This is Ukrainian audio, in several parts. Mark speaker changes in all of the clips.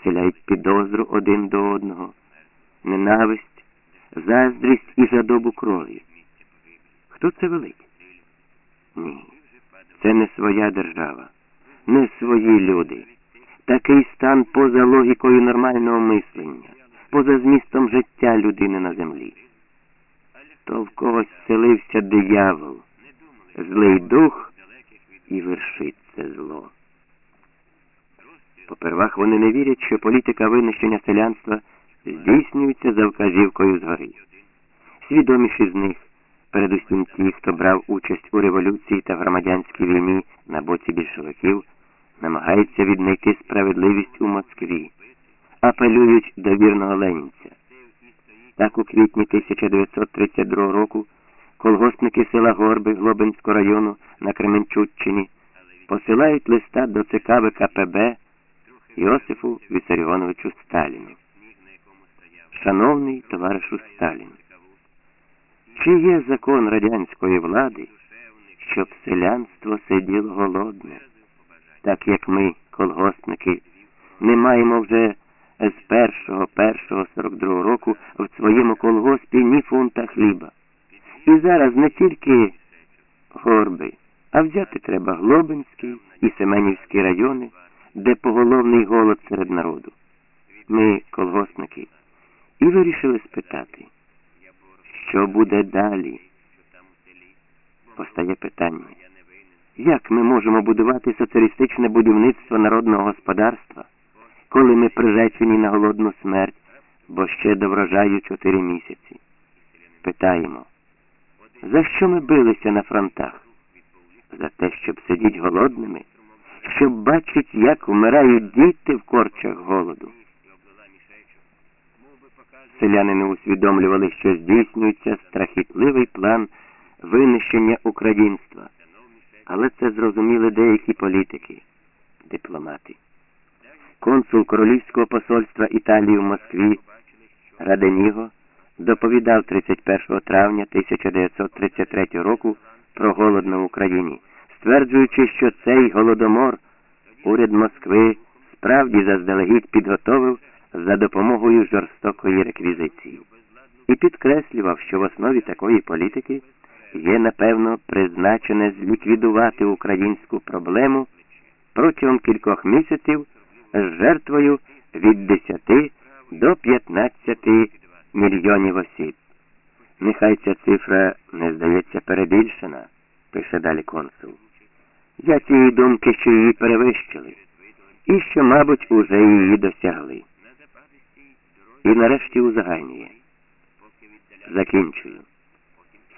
Speaker 1: вселяють підозру один до одного, ненависть, заздрість і жадобу крові. Хто це велить? Ні, це не своя держава, не свої люди. Такий стан поза логікою нормального мислення, поза змістом життя людини на землі. То в когось селився диявол, злий дух і вершить це зло. Попервах вони не вірять, що політика винищення селянства здійснюється за вказівкою згори. Свідоміші з них, передусім ті, хто брав участь у революції та громадянській війні на боці більшовиків, намагаються віднайти справедливість у Москві, апелюють до вірного Ленінця. Так у квітні 1932 року колгоспники села Горби Глобинського району на Кременчуччині посилають листа до ЦК ВКПБ Йосифу Вісаріоновичу Сталіну. Шановний товаришу Сталін, чи є закон радянської влади, щоб селянство сиділо голодне, так як ми, колгоспники, не маємо вже з 1.1.42 року в своєму колгоспі ні фунта хліба. І зараз не тільки горби, а взяти треба Глобинський і Семенівський райони, де поголовний голод серед народу. Ми, колгоспники, і вирішили спитати, що буде далі. Постає питання, як ми можемо будувати соціалістичне будівництво народного господарства, коли ми приречені на голодну смерть, бо ще до врожаю чотири місяці? Питаємо, за що ми билися на фронтах? За те, щоб сидіти голодними, щоб бачить, як вмирають діти в корчах голоду. Селяни не усвідомлювали, що здійснюється страхітливий план винищення українства. Але це зрозуміли деякі політики, дипломати. Консул Королівського посольства Італії в Москві Раденіго доповідав 31 травня 1933 року про голод на Україні, стверджуючи, що цей голодомор уряд Москви справді заздалегідь підготовив за допомогою жорстокої реквізиції, і підкреслював, що в основі такої політики є, напевно, призначене зліквідувати українську проблему протягом кількох місяців з жертвою від 10 до 15 мільйонів осіб. Нехай ця цифра не здається перебільшена, пише далі консул. Я цієї думки, що її перевищили, і що, мабуть, уже її досягли. І нарешті узагальнює. Закінчую.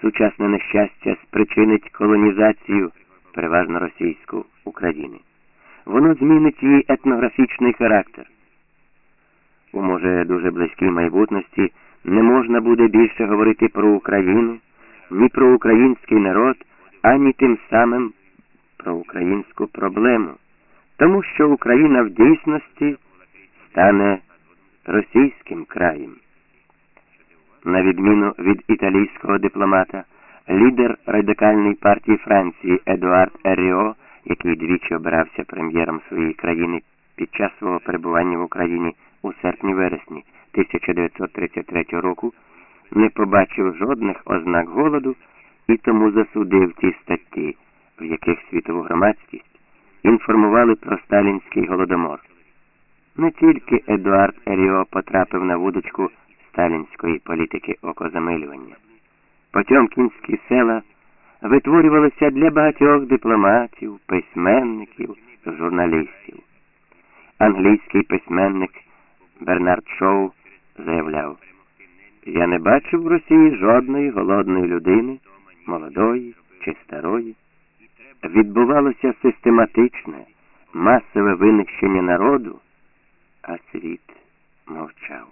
Speaker 1: Сучасне нещастя спричинить колонізацію, переважно російську, України. Воно змінить її етнографічний характер. У може дуже близькій майбутності не можна буде більше говорити про Україну, ні про український народ, ані тим самим про українську проблему, тому що Україна в дійсності стане російським краєм. На відміну від італійського дипломата, лідер радикальної партії Франції Едуард Еріо, який двічі обирався прем'єром своєї країни під час свого перебування в Україні у серпні-вересні 1933 року, не побачив жодних ознак голоду і тому засудив ті статті, в яких світову громадськість інформували про сталінський голодомор. Не тільки Едуард Еріо потрапив на вудочку сталінської політики окозамилювання. Потьомкінські села витворювалися для багатьох дипломатів, письменників, журналістів. Англійський письменник Бернард Шоу заявляв, я не бачив в Росії жодної голодної людини, молодої чи старої. Відбувалося систематичне, масове винищення народу, а світ мовчав.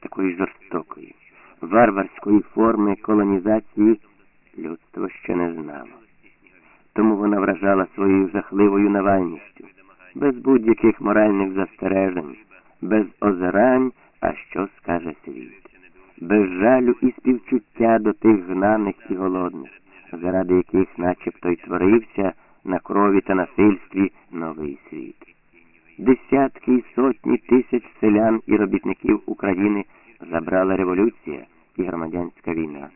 Speaker 1: Такої жорстокої, варварської форми колонізації людство ще не знало. Тому вона вражала своєю жахливою навальністю, без будь-яких моральних застережень, без озирань, а що скаже світ, без жалю і співчуття до тих гнаних і голодних, заради яких начебто й творився на крові та насильстві новий світ. Десятки і сотні тисяч селян і робітників України забрала революція і громадянська війна.